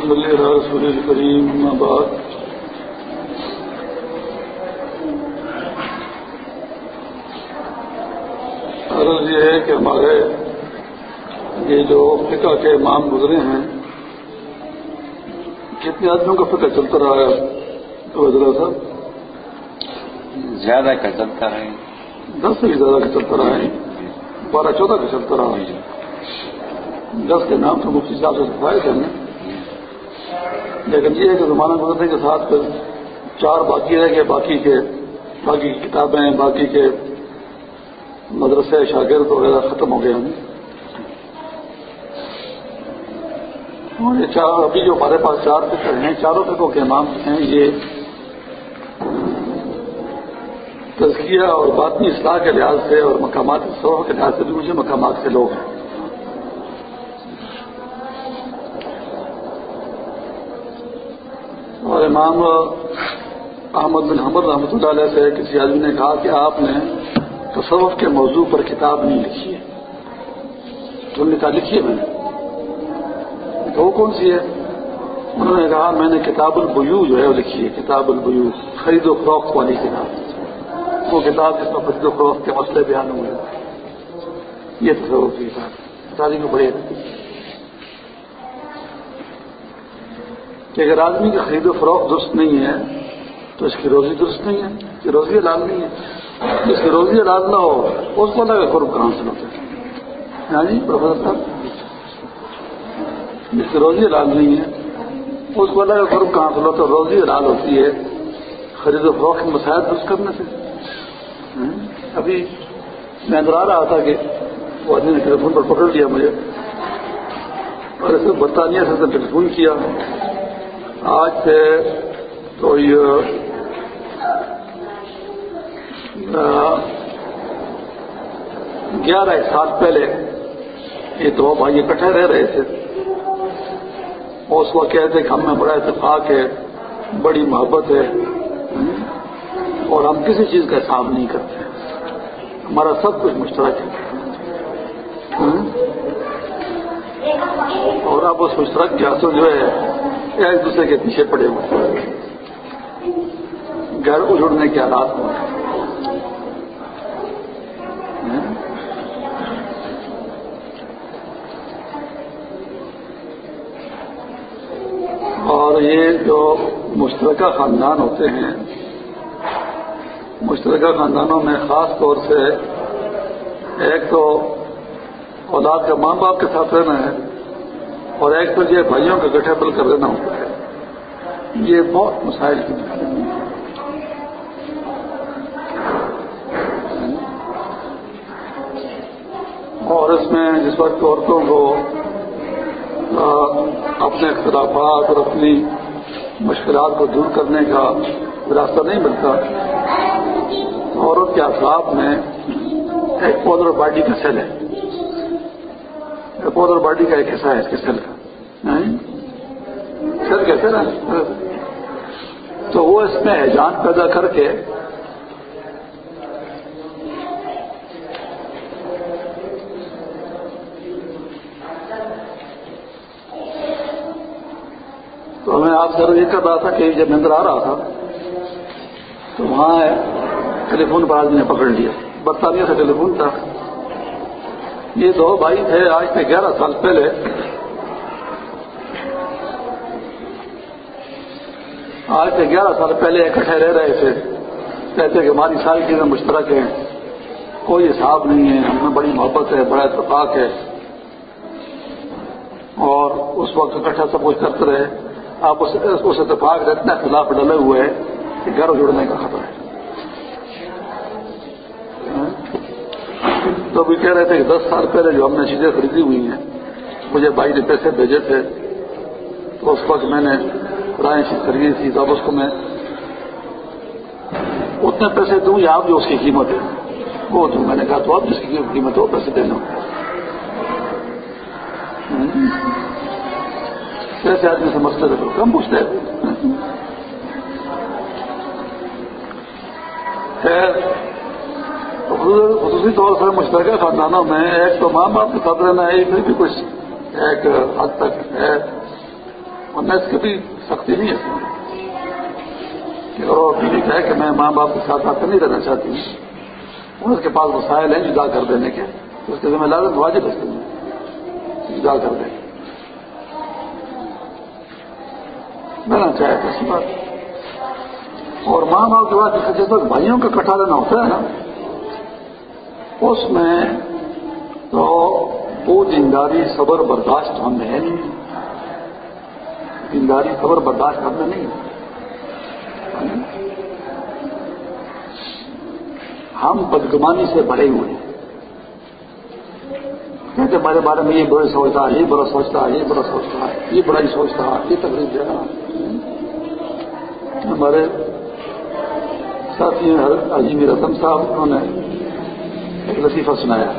صلی اللہ رسول الکریم بعد. عرض یہ ہے کہ ہمارے یہ جو فقہ کے امام گزرے ہیں کتنے آدمیوں کا فقہ چلتا رہا ہے؟ تو صاحب؟ زیادہ کا چلتا رہے دس سے بھی زیادہ کا چلتا رہا ہے۔ بارہ چودہ کا چلتا رہا ہے۔ دس کے نام تو مفتی صاحب سے سفائی کرنے لیکن یہ ہے کہ زمانہ گزرنے کے ساتھ پھر چار باقی رہ گئے باقی کے باقی کی کتابیں باقی کے مدرسے شاگرد وغیرہ ختم ہو گئے ہیں اور یہ چار ابھی جو ہمارے پاس چار فکر ہیں، چاروں فکروں کے امام ہیں، یہ تزکیہ اور باطنی اصلاح کے لحاظ سے اور مقامات کے لحاظ سے بھی مجھے مقامات کے لوگ ہیں۔ اور امام احمد بن حمد رحمۃ اللہ علیہ سے کسی آدمی نے کہا کہ آپ نے تصوف کے موضوع پر کتاب نہیں لکھی ہے۔ تو نے کہا، لکھی ہے میں نے۔ تو وہ کون سی ہے؟ انہوں نے کہا، میں نے کتاب البیو جو ہے وہ لکھی ہے، کتاب البیو خرید و فروخت والی کتاب۔ وہ کتاب جس میں خرید و فروخت کے مسئلے بیان ہوئے یہ تصور کی کتاب تاریخ میں بڑے کہ اگر آدمی کی خرید و فروخت درست نہیں ہے، تو اس کی روزی درست نہیں ہے کہ روزی حلال نہیں ہے۔ جس کی روزی حلال نہ ہو، اس کو لگا قرب کہاں سے ہوتے ہاں جی پروفیسر صاحب؟ جس کی روزی حلال نہیں ہے، اس کو لگا قرب کہاں سے ہوتا روزی حلال ہوتی ہے خرید و فروخت مسائل درست کرنے سے۔ ابھی میں اندر رہا تھا کہ وہ آدمی نے ٹیلی فون پر پکڑ لیا مجھے اور اسے برطانیہ سے ٹیلی فون کیا۔ آج سے تو یہ گیارہ سال پہلے یہ دو بھائی اکٹھے رہ رہے تھے۔ اس وقت کہتے کہ ہم میں بڑا اتفاق ہے، بڑی محبت ہے، اور ہم کسی چیز کا حساب نہیں کرتے ہمارا سب کچھ مشترک ہے۔ اور اب اس مشترک کے حاصل جو ہے، ایک دوسرے کے پیچھے پڑے ہوئے گھر اجڑنے کے حالات میں اور یہ جو مشترکہ خاندان ہوتے ہیں، مشترکہ خاندانوں میں خاص طور سے ایک تو اولاد کا ماں باپ کے ساتھ رہنا ہے اور ایک تو یہ بھائیوں کا گٹھے بل کر دینا ہوتا ہے۔ یہ بہت مسائل کی اور اس میں جس وقت عورتوں کو اپنے اختلافات اور اپنی مشکلات کو دور کرنے کا راستہ نہیں ملتا عورت کے اخلاق میں ایک پودر باڈی کا سیل ہے۔ پودر باڈی کا ایک حصہ ہے اس کے سیل کا۔ سیل کہتے نا تو وہ اس میں جان پیدا کر کے تو میں آپ سے یہ کر رہا تھا کہ جب اندر آ رہا تھا، تو وہاں ٹیلی فون پر آدمی نے پکڑ لیا۔ برطانیہ سے ٹیلی فون تھا۔ یہ دو بھائی تھے، آج سے گیارہ سال پہلے۔ آج سے گیارہ سال پہلے اکٹھے رہ رہے تھے۔ کہتے کہ ہماری ساری چیزیں مشترک ہیں۔ کوئی حساب نہیں ہے، ہم میں بڑی محبت ہے، بڑا اتفاق ہے۔ اور اس وقت اکٹھا سب کچھ کرتے رہے۔ آپ اس اتفاق اتنا خلاف ڈلے ہوئے ہیں کہ گھر جڑنے کا خطرہ ہے۔ تو بھی کہہ رہے تھے کہ دس سال پہلے جو ہم نے چیزیں خریدی ہوئی ہیں، مجھے بھائی نے پیسے بھیجے تھے، تو اس وقت میں نے پرانی چیز خریدی تھی تب اس کو میں اتنے پیسے دوں یا آپ جو اس کی قیمت ہے؟ وہ دوں۔ میں نے کہا تو آپ جس کی قیمت ہو پیسے دینا کیسے آدمی سمجھتے تھے کم پوچھتے خصوصی طور سے مشترکہ خاندانوں میں ایک تو ماں باپ کے ساتھ رہنا ہے پھر بھی کچھ ایک حد تک ہے۔ ورنہ اس کی بھی سختی نہیں ہے۔ کہ اور بیوی کہے کہ میں ماں باپ کے ساتھ آ کر نہیں رہنا چاہتی۔ ہوں اس کے پاس وسائل ہیں جدا کر دینے کے۔ اس کے ذمہ لازم واجب ہے جدا کر دیں۔ رہنا چاہے تو اسی بات۔ اور ماں باپ کے بعد جس وقت بھائیوں کا کٹھا لینا ہوتا ہے نا۔ اس میں تو وہ دینداری صبر برداشت ہم نے ہے نہیں۔ دینداری صبر برداشت ہم میں نہیں ہاں جی۔ ہم بدگمانی سے بڑے ہوئے ہیں۔ کہتے ہمارے بارے میں یہ برے سوچتا ہے، یہ برا سوچتا ہے، یہ برا سوچتا ہے، یہ برائی سوچتا ہے، یہ تکلیف دے رہا ہمارے ساتھی عظیم رتم صاحب، انہوں نے ایک لطیفہ سنایا۔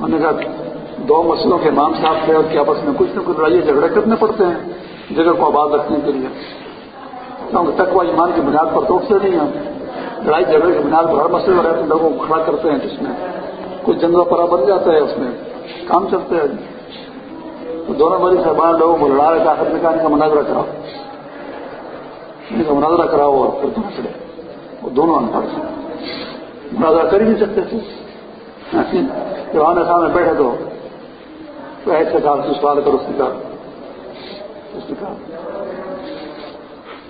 انہوں نے کہا، دو مسئلوں کے امام صاحب تھے اور کیا آپس میں کچھ نہ کچھ لڑائی جھگڑے کرنے پڑتے ہیں، جگہ کو آباد رکھنے کے لیے۔ کیونکہ تقوا ایمان کی بنیاد پر توڑتے نہیں ہیں۔ لڑائی جھگڑے کی بنیاد پر ہر مسئلے میں رہتے لوگوں کو کھڑا کرتے ہیں جس میں کچھ جنگل پرا بن جاتا ہے اس میں، کام چلتے ہیں تو دونوں بڑی صاحبان لوگوں کو لڑا رہے آخر میں کا مناظرہ کراؤ۔ ان کا مناظرہ کراؤ اور پھر دونوں چلے۔ وہ دونوں انپڑھ سے۔ مناظرہ کر ہی نہیں سکتے تھے۔ جب آنے سامنے بیٹھے تو ایسے کہا تو سوال کرو اس نے کہا اس نے کہا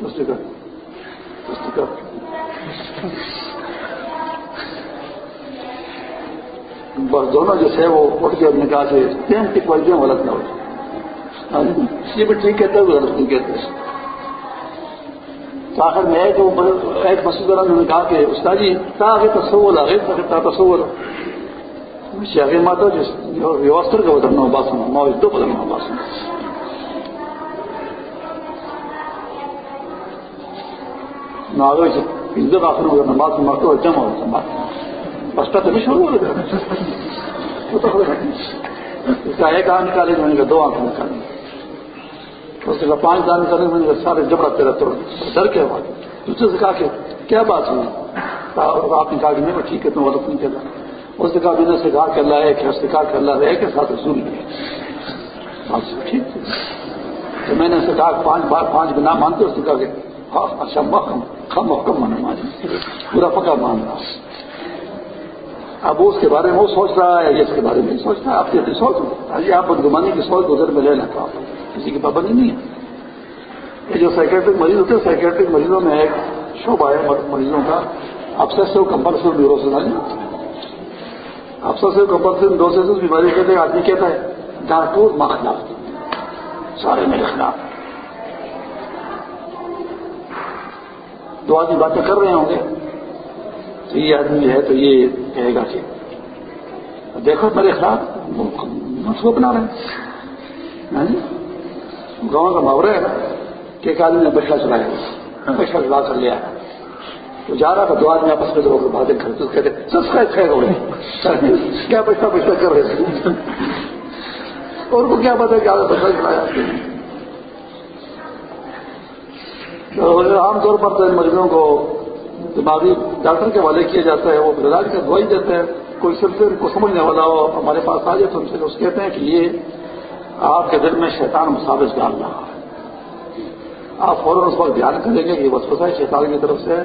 اس نے کہا اس نے کہا بس دونوں جو ہے وہ اٹھ کے اپنے کہا سے سیم ٹیکنالوجیاں غلط نہ ہو جائے ہاں جی۔ یہ بھی ٹھیک کہتے ہیں غلط نہیں کہتے۔ آخر میں ایک ایک مسجد والا نے کہا کہ استاد جی آگے تصور آگے تصور۔ آگے ماتا جس ویوستر کا بدلنا باسن ما دو بدلنا باسن۔ نہ آگے عزت آخر میں نماز مارتا جمع ہوتا بات بستا تو شروع ہو گیا۔ وہ تو اس کا ایک آنکھ نکالے میں نے کہا دو آنکھ نکالے اس کے پانچ دان نکالے میں نے کہا سارے جبڑا تیرا توڑ ڈر کے بعد دوسرے سے کہا کہ، کیا بات ہوئی؟ آپ نے کہا کہ میں ٹھیک ہے تم غلط نہیں کر رہا اس نے کہا، میں نے سے کہا کہ اللہ ایک ہے، اس نے کہا کہ اللہ رہے کے ساتھ رسول بھی ٹھیک تو میں نے اسے کہا، پانچ بار، پانچ بنا مانتے، اس نے کہا کہ ہاں، اچھا محکم کم محکم مانا مان پورا پکا مان رہا اب وہ اس کے بارے میں وہ سوچ رہا ہے یا اس کے بارے میں سوچ رہا ہے آپ کی اپنی سوچ آئیے آپ بدگمانی کی سوچ گزر میں لینا تھا کسی کی پابندی نہیں ہے۔ یہ جو سائکیٹرک مریض ہوتے ہیں سائکیٹرک مریضوں میں ایک شعبہ ہے مریضوں کا obsessive compulsive neuroses obsessive compulsive neuroses بیماری کہتے ہیں، آدمی کہتا ہے ڈاکٹر ماں خلاف سارے میرے خلاف۔ دو آدمی باتیں کر رہے ہوں گے۔ یہ آدمی ہے تو یہ کہے گا کہ دیکھو میرے خلاف منصوبہ بنا رہے ہیں۔ ہاں جی؟ گاؤں کا محاورہ ہے کہ ایک آدمی نے بچہ چلایا بچہ چلا کر لیا۔ تو جا رہا تھا، دو آدمی آپس میں لوگ باتیں کرتے کہتے سب سبسکرائب کھائے گا کیا پیسہ پیسہ کر رہے تھے اور کو کیا پتا کہ بچہ چلایا؟ عام طور پر تو ان مریضوں کو دماغی ڈاکٹر کے حوالے کیا جاتا ہے، وہ علاج کا دوائی دیتے ہیں۔ کوئی سلسلے کو سمجھنے والا ہو، ہمارے پاس آ جائے تو ان سے اس کہتے ہیں کہ یہ آپ کے دل میں شیطان مساوس ڈال رہا ہے۔ آپ فوراً اس وقت دھیان کریں گے کہ بس ہے شیطان کی طرف سے۔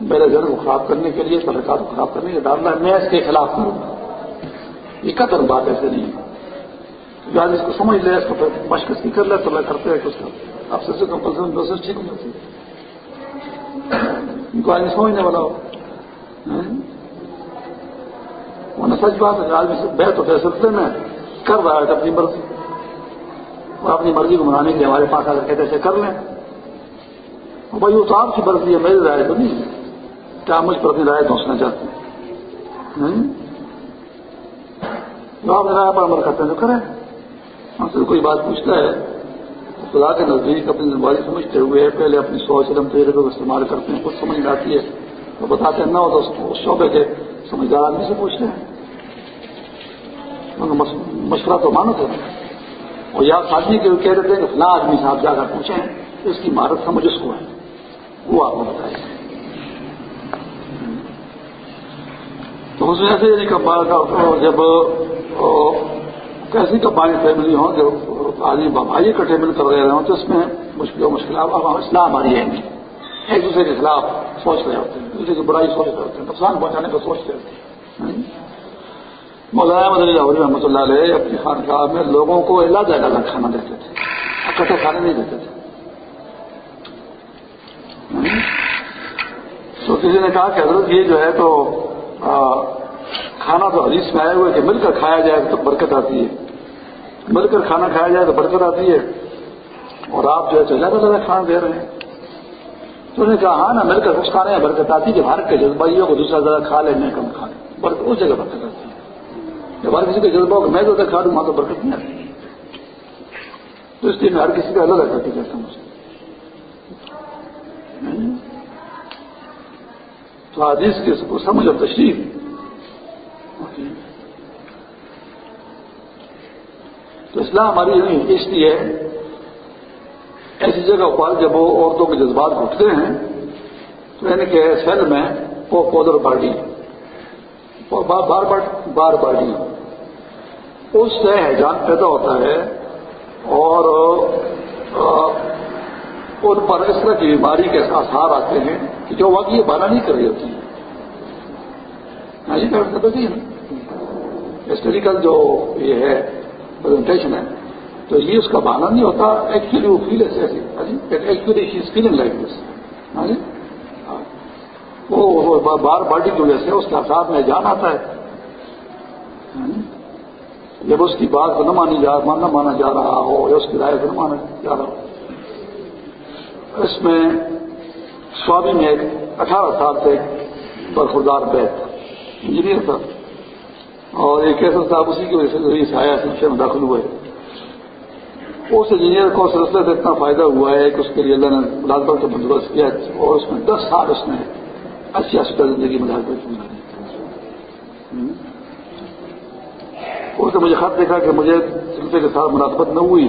میرے گھر کو خراب کرنے کے لیے ترکات کو خراب کرنے کے لیے ڈالنا ہے۔ میں اس کے خلاف کروں یہ قدر بات ایسے نہیں ہے۔ آج اس کو سمجھ لے، اس کو پھر مشکل کر لے، تو میں کرتے ہیں کہ اس کا آپ سے کمپلسری ٹھیک ہو جاتی ہے۔ ان کو آدمی سمجھنے والا ہو۔ ہاں؟ ورنہ سچ بات ہے، آدمی بیت ہوتے سلسلے میں کر رہا ہے اپنی مرضی۔ اور اپنی مرضی کو منانے کے لیے ہمارے پاس اگر کہتے ایسے اچھا کر لیں۔ بھائی وہ تو آپ کی مرضی ہے میری رائے تو نہیں۔ کیا مجھ پر اپنی رائے پہنچنا چاہتے ہیں؟ ہاں؟ جو آپ رائے پر عمل کرتے ہیں تو کریں۔ ہاں، ہم سے کوئی بات پوچھتا ہے۔ خدا کے نزدیک اپنی ذمہ سمجھتے ہوئے پہلے اپنی سوچ علم تجربے کو استعمال کرتے ہیں کچھ سمجھ آتی ہے۔ تو بتاتے نہ ہو تو اس شعبے کے سمجھدار آدمی سے پوچھتے ہیں۔ مشورہ تو مانو تھے۔ اور یا آدمی کے کہہ رہے تھے کہ فلاں آدمی صاحب جا کر پوچھیں، اس کی مہارت سمجھ اس کو ہے۔ وہ آپ کو بتائیں تو اس میں سے یعنی جب کیسی کمپانی فیملی ہوں جو آدمی بھائی کٹھے مل کر رہے ہوں تو اس میں مشکل مشکلات اسلام ہماری ہے ایک دوسرے کے خلاف سوچ رہے ہوتے ہیں، دوسرے کی برائی سوچ رہے ہوتے ہیں، نقصان پہنچانے کا سوچتے ہوتے ہیں۔ مولانا مدنی لاہوری رحمۃ اللہ علیہ اپنی خانقاہ میں لوگوں کو علاج علاج کھانا دیتے تھے۔ اکٹھے کھانے نہیں دیتے تھے۔ تو کسی نے کہا کہ حضرت یہ جو ہے تو کھانا تو حدیث میں آئے ہوئے کہ مل کر کھایا جائے تو برکت آتی ہے۔ مل کر کھانا کھایا جائے تو برکت آتی ہے۔ اور آپ جو ہے تو زیادہ زیادہ کھانا دے رہے ہیں۔ تو نے کہا ہاں نا، مل کر کچھ کھانے میں برکت آتی ہے۔ کہ کے جذبائیوں کو دوسرا زیادہ کھا لیں میں کم کھا لیں اس جگہ برکت آتی ہے۔ جب ہر کسی کے جذبہ کو میں زیادہ کھا لوں، وہاں تو برکت نہیں آتی۔ تو اس لیے میں ہر کسی کا الگ کرتی کہتا ہوں۔ تو حدیث کی کو سمجھ اور تشریف تو اسلام ہماری نہیں اس لیے ایسی جگہ پر جب وہ عورتوں کے جذبات اٹھتے ہیں، تو یعنی کہ سیل میں وہ پودر باڈی بار بار باڈی اس سے حجان پیدا ہوتا ہے اور ان پر اس طرح کی بیماری کے آثار آتے ہیں کہ جو وقت یہ بانا نہیں کر رہی ہوتی۔ ہاں جی، ہے ہسٹوریکل جو یہ ہے پرزنٹیشن ہے، تو یہ اس کا بہانا نہیں ہوتا ایکچولی وہ feel actually she is feeling like this وہ بار باڈی کی وجہ سے اس کے آسار میں جان آتا ہے۔ ہاں جی؟ جب اس کی بات کو نہ مانی جا نہ مانا جا رہا ہو یا اس کی رائے کو نہ مانا جا رہا ہو۔ اس میں سوابی میں اٹھارہ سال سے برخوردار بیت، انجینئر تھا۔ اور ایک ایسا صاحب اسی کی وجہ سے سایہ سلسلے میں داخل ہوئے۔ اس انجینئر کو سلسلے سے اتنا فائدہ ہوا ہے کہ اس کے لیے اللہ نے ملازمت کا بندوبست کیا اور اس میں دس سال اس نے اچھی اچھی زندگی ملازمت کی اس نے مجھے خط دیکھا کہ مجھے سلسلے کے ساتھ ملازمت نہ ہوئی۔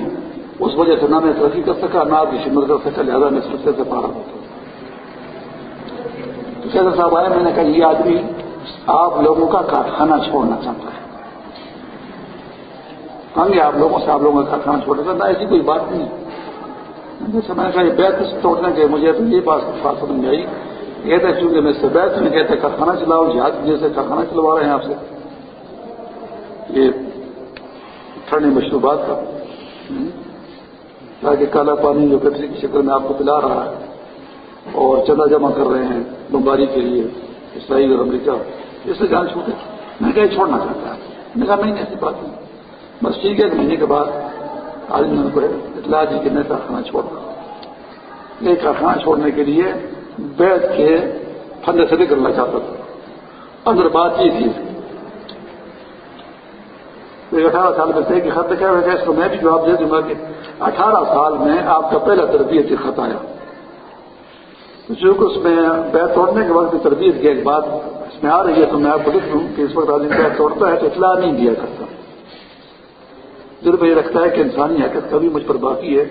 اس وجہ سے نہ میں ترقی کر سکا، نہ آپ کی شمر کر سکا، لہٰذا میں سلسلے سے پارا ہوتا تو صاحب آئے، میں نے کہا یہ آدمی آپ لوگوں کا کارخانہ چھوڑنا چاہتا ہے۔ ہاں گے آپ لوگوں سے آپ لوگوں کا کارخانہ چھوڑے نہ ایسی کوئی بات نہیں۔ جیسے میں نے کہا یہ بیت توڑنے کے مجھے تو یہ بات بات سمجھ آئی۔ کہتے چونکہ میں سے بیت میں کہتے کارخانہ چلاؤ، جہاز جیسے کارخانہ چلوا رہے ہیں آپ سے۔ یہ ٹھنڈی مشروبات کا۔ تاکہ کالا پانی جو پیپسی کی شکل میں آپ کو پلا رہا ہے اور چندہ جمع کر رہے ہیں بمباری کے لیے۔ اسرائیل اور امریکہ اس سے جان چھوٹے میں کہیں چھوڑنا چاہتا ہے۔ میں کہا نہیں، ایسی بات نہیں۔ بس ٹھیک ہے، ایک مہینے کے بعد آج میں کو اطلاع دی کہ میں کارخانہ چھوڑ رہا ہوں یہ کارخانہ چھوڑنے کے لیے بیٹھ کے پھندے سے کرنا چاہتا تھا۔ اندر بات یہ تھی۔ اٹھارہ سال میں سے کہ خط کیا ہوگا اس کو میں بھی جواب دے دوں گا کہ اٹھارہ سال میں آپ کا پہلا تربیت خط آیا۔ چونکہ اس میں بیت توڑنے کے وقت تربیت کی ایک بات اس میں آ رہی ہے تو میں آپ کو لکھ دوں کہ اس وقت آدمی بیت توڑتا ہے تو اطلاع نہیں دیا کرتا۔ دل میں یہ رکھتا ہے کہ انسانی حرکت کبھی مجھ پر باقی ہے۔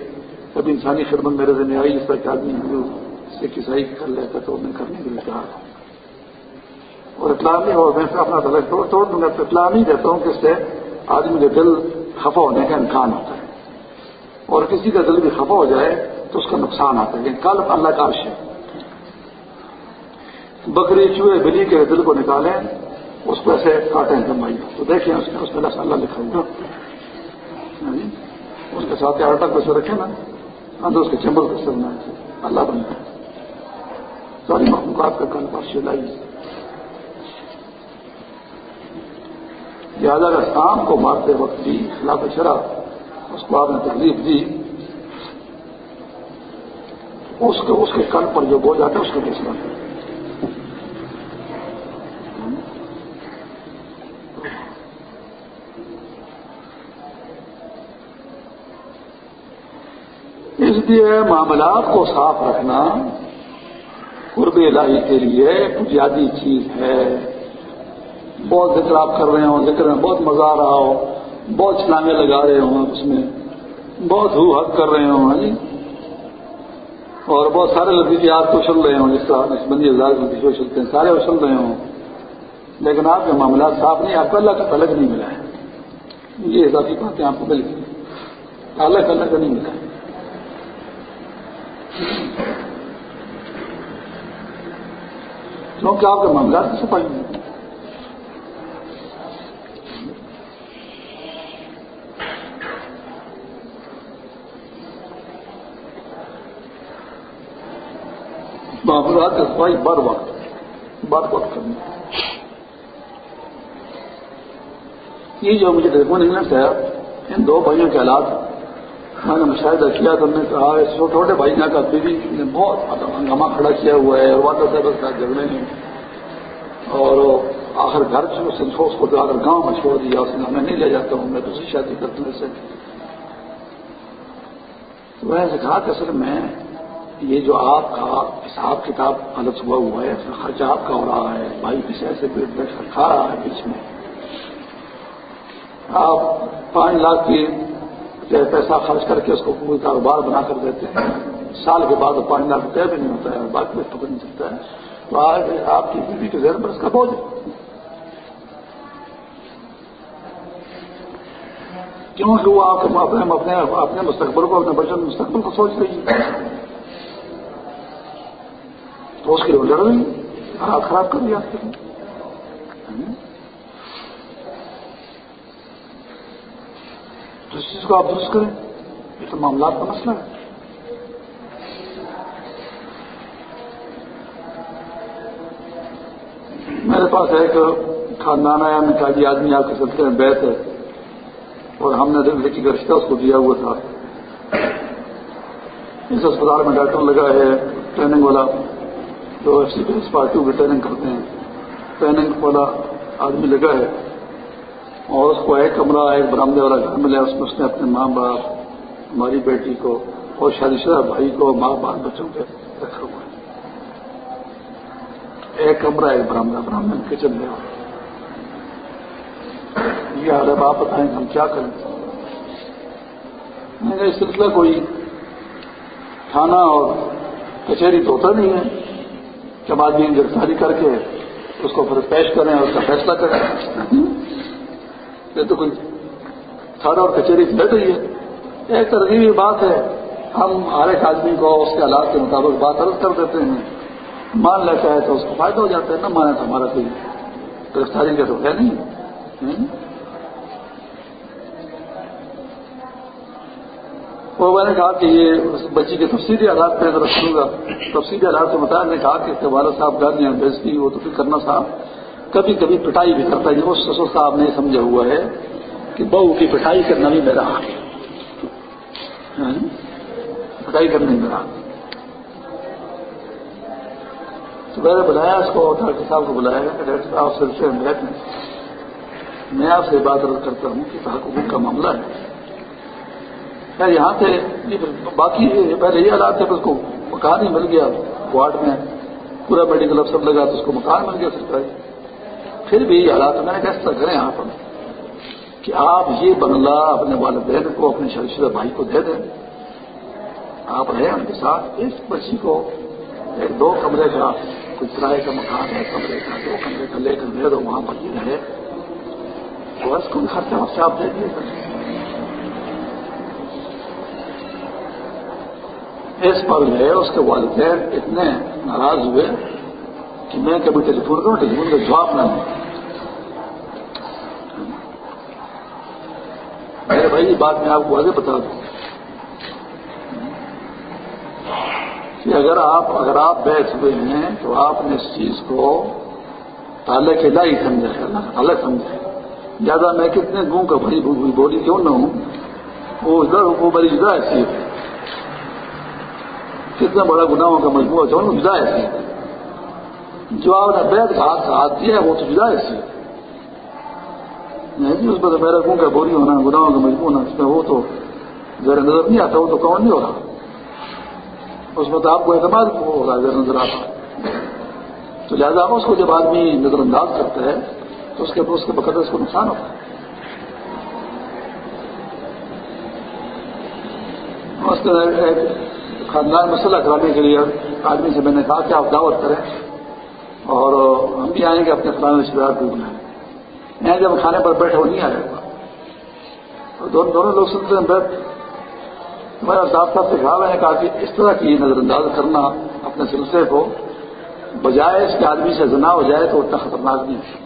کبھی انسانی خدمت میرے ذمہ آئی جس طرح کہ آدمی ہندو سکھ عیسائی کر لیتا تو میں کرنے کے لیے کہا اور اطلاع نہیں ہو میں اپنا دلک توڑ توڑ دوں گا تو اطلاع نہیں دیتا ہوں کہ اس سے آدمی کا دل خفا ہونے کا امکان ہوتا ہے۔ اور کسی کا دل بھی خفا ہو جائے تو اس کا نقصان آتا ہے۔ لیکن کل اللہ کا عرش ہے۔ بکری چوہے بلی کے دل کو نکالیں، اس کو ایسے کاٹیں کمائی تو دیکھیں اس میں اس میں اللہ لکھا ہوا۔ ہاں جی؟ اس کے ساتھ آٹا کو سے رکھے نا۔ ہاں اندر اس کے چمبل کو سرنا اللہ بنتا ہے ساری مخلوقات کا کل پاس لائی لہٰذا اگر شام کو مارتے وقت بھی خلاف شرح اس کو آپ نے تکلیف دی۔ اس کو اس کے کل پر جو بوجھ آتا ہے، اس کو بیچنا اس لیے معاملات کو صاف رکھنا قرب الہی کے لیے بنیادی چیز ہے۔ بہت ذکر آپ کر رہے ہوں، ذکر میں بہت مزہ آ رہا ہو، بہت چھلانگیں لگا رہے ہوں اس میں۔ بہت ہو حق کر رہے ہوں ہاں جی؟ اور بہت سارے لطیفے آپ کو اچھل رہے ہوں، جس طرح اس بندی ہزار لطیفے اچھلتے ہیں، سارے اچھل رہے ہوں۔ لیکن آپ کے معاملات صاف نہیں، آپ کو اللہ کا الگ نہیں ملا ہے۔ یہ اضافی باتیں آپ کو مل گئی الگ الگ نہیں ملا ہے۔ کیونکہ آپ کے معاملات کی صفائی نہیں معاملات کی صفائی بار وقت بار وقت کرنی یہ جو مجھے ٹیلیفون انگلینڈ سے ان دو بھائیوں کے حالات میں نے مشاہدہ کیا تو نے کہا اس چھوٹے بھائی نے کہا بیوی نے بہت ہنگامہ کھڑا کیا ہوا ہے اور والدہ صاحب کے جھگڑے نہیں اور آخر گھر سنسوس کو آخر گاؤں میں چھوڑ دیا، اس نے ہمیں نہیں لے جاتا ہوں میں دوسری شادی کرتا ہوں اسے۔ تو میں نے کہا کہ اصل میں یہ جو آپ کا حساب کتاب غلط ہوا مطلب ہوا ہے، اس میں خرچہ آپ کا ہو رہا ہے، بھائی کسی ایسے پیٹ کھا رہا ہے بیچ میں۔ آپ پانچ لاکھ کی پیسہ خرچ کر کے اس کو پوری کاروبار بنا کر دیتے ہیں۔ سال کے بعد پانچ لاکھ روپیہ بھی نہیں ہوتا ہے باقی میں نہیں سکتا ہے۔ تو آج آپ کی بیوی کے ذہن پر اس کا بوجھ کیوں کہ وہ آپ اپنے اپنے مستقبل کو، اپنے بچوں مستقبل کو سوچ رہی ہے تو اس کی وہ لڑ رہی خراب کر دیا آپ کے تو اس چیز کو آپ درست کریں۔ یہ تو معاملات کا مسئلہ ہے۔ میرے پاس ایک خاندان آیا میں آدمی آپ کے سلسلے میں بیت ہے۔ اور ہم نے لڑکی کا رشتہ اس کو دیا ہوا تھا۔ اس اسپتال میں ڈاکٹر لگا ہے ٹریننگ والا۔ جو ایف سی پارٹیوں کی ٹریننگ کرتے ہیں۔ ٹریننگ والا آدمی لگا ہے۔ اور اس کو ایک کمرہ، ایک برامدے والا گھر ملا اس میں اس نے اپنے ماں باپ، ہماری بیٹی کو اور شادی شدہ بھائی کو، ماں باپ، بچوں کے رکھا ہوا ہے۔ ایک کمرہ، ایک برامدہ برامدہ کچن میں۔ یہ حال ہے، آپ بتائیں ہم کیا کریں؟ میں نے سلسلہ کوئی تھانہ اور کچہری تو ہوتا نہیں ہے جب آدمی گرفتاری کر کے اس کو پھر پیش کریں اور اس کا فیصلہ کریں۔ یہ تو کوئی تھانہ اور کچہری بیٹھ رہی ہے۔ ایک ترغیبی بات ہے۔ ہم ہر ایک آدمی کو اس کے حالات کے مطابق بات عرض کر دیتے ہیں۔ مان لیتا ہے تو اس کو فائدہ ہو جاتا ہے، نہ مانے تو ہمارا کوئی گرفتاری کا تو ہے نہیں۔ وہ میں نے کہا کہ یہ بچی کے تفصیلی حالات پہ رکھوں گا، تفصیلی حالات کے مطابق نے کہا کہ اس کے والد صاحب گالیاں بھیجتی وہ تو پھر کرنا صاحب کبھی کبھی پٹائی بھی کرتا ہے وہ سسر صاحب نے سمجھا ہوا ہے کہ بہو کی پٹائی کرنا بھی میرا حق ہے۔ ہاں جی، پٹائی کرنا میرا حق تو میں نے بلایا اس کو، ڈاکٹر صاحب کو بلایا کہ ڈاکٹر صاحب سلسلے میں بیٹھ میں آپ سے بات کرتا ہوں کہ حقوق کا معاملہ ہے۔ خیر یہاں سے باقی پہلے یہ حالات تھے کہ اس کو مکان ہی مل گیا وارڈ میں پورا میڈیکل افسر لگا تو اس کو مکان مل گیا سرکاری۔ پھر بھی حالات میں نے کیسا کریں یہاں پر۔ کہ آپ یہ بنگلہ اپنے والدین کو، اپنے شادی بھائی کو دے دیں۔ آپ رہیں ان کے ساتھ۔ اس بچی کو ایک دو کمرے کا، کوئی کرائے کا مکان ہے، کمرے کا، دو کمرے کا لے کر دے دو، وہاں پر یہ رہے۔ بس کوئی خرچہ وقت آپ دے دیے۔ اس پر ہے اس کے والدین اتنے ناراض ہوئے۔ کہ میں کبھی ٹیلی فون کروں ٹیلی فون کا جواب نہ دوں میرے بھائی، یہ بات میں آپ کو آگے بتا دوں۔ کہ اگر آپ اگر آپ بیٹھ ہوئے ہیں، تو آپ نے اس چیز کو تالے کے ہی سمجھا ہے الگ سمجھا زیادہ میں کتنے گوں کا بھری بولی کیوں نہ ہوں؟ وہ ادھر، وہ بڑی جدا ایسی ہے۔ کتنا بڑا گناہوں کا مجموعہ، جو جدا ایسی ہے۔ جو آپ نے بیٹھ کا ہاتھ ہاتھ دیا ہے، وہ تو جدا ایسی ہے نہیں جی اس پر میرا گوں کا بوری ہونا، گناہوں کا مجموعہ ہونا، اس میں وہ تو ذرا نظر نہیں آتا، وہ تو کون نہیں ہو رہا۔ اس میں تو آپ کو اعتماد ہوگا اگر نظر آتا تو لہٰذا اس کو جب آدمی نظر انداز کرتا ہے، تو اس کے اس کے بقدر اس کو نقصان ہوتا ہے۔ اس کے ایک خاندان مسئلہ کرانے کے لیے آدمی سے میں نے کہا کہ آپ دعوت کریں۔ اور ہم بھی آئیں گے اپنے فلانے رشتے دار کو بلائیں یہاں جب کھانے پر بیٹھے وہ نہیں آئے گا دونوں دونوں لوگ سنتے ہیں بیٹھ میں صاحب صاحب سے کہا میں نے کہا کہ اس طرح کی نظر انداز کرنا اپنے سلسلے کو، بجائے اس کے آدمی سے زنا ہو جائے تو اتنا خطرناک نہیں ہے۔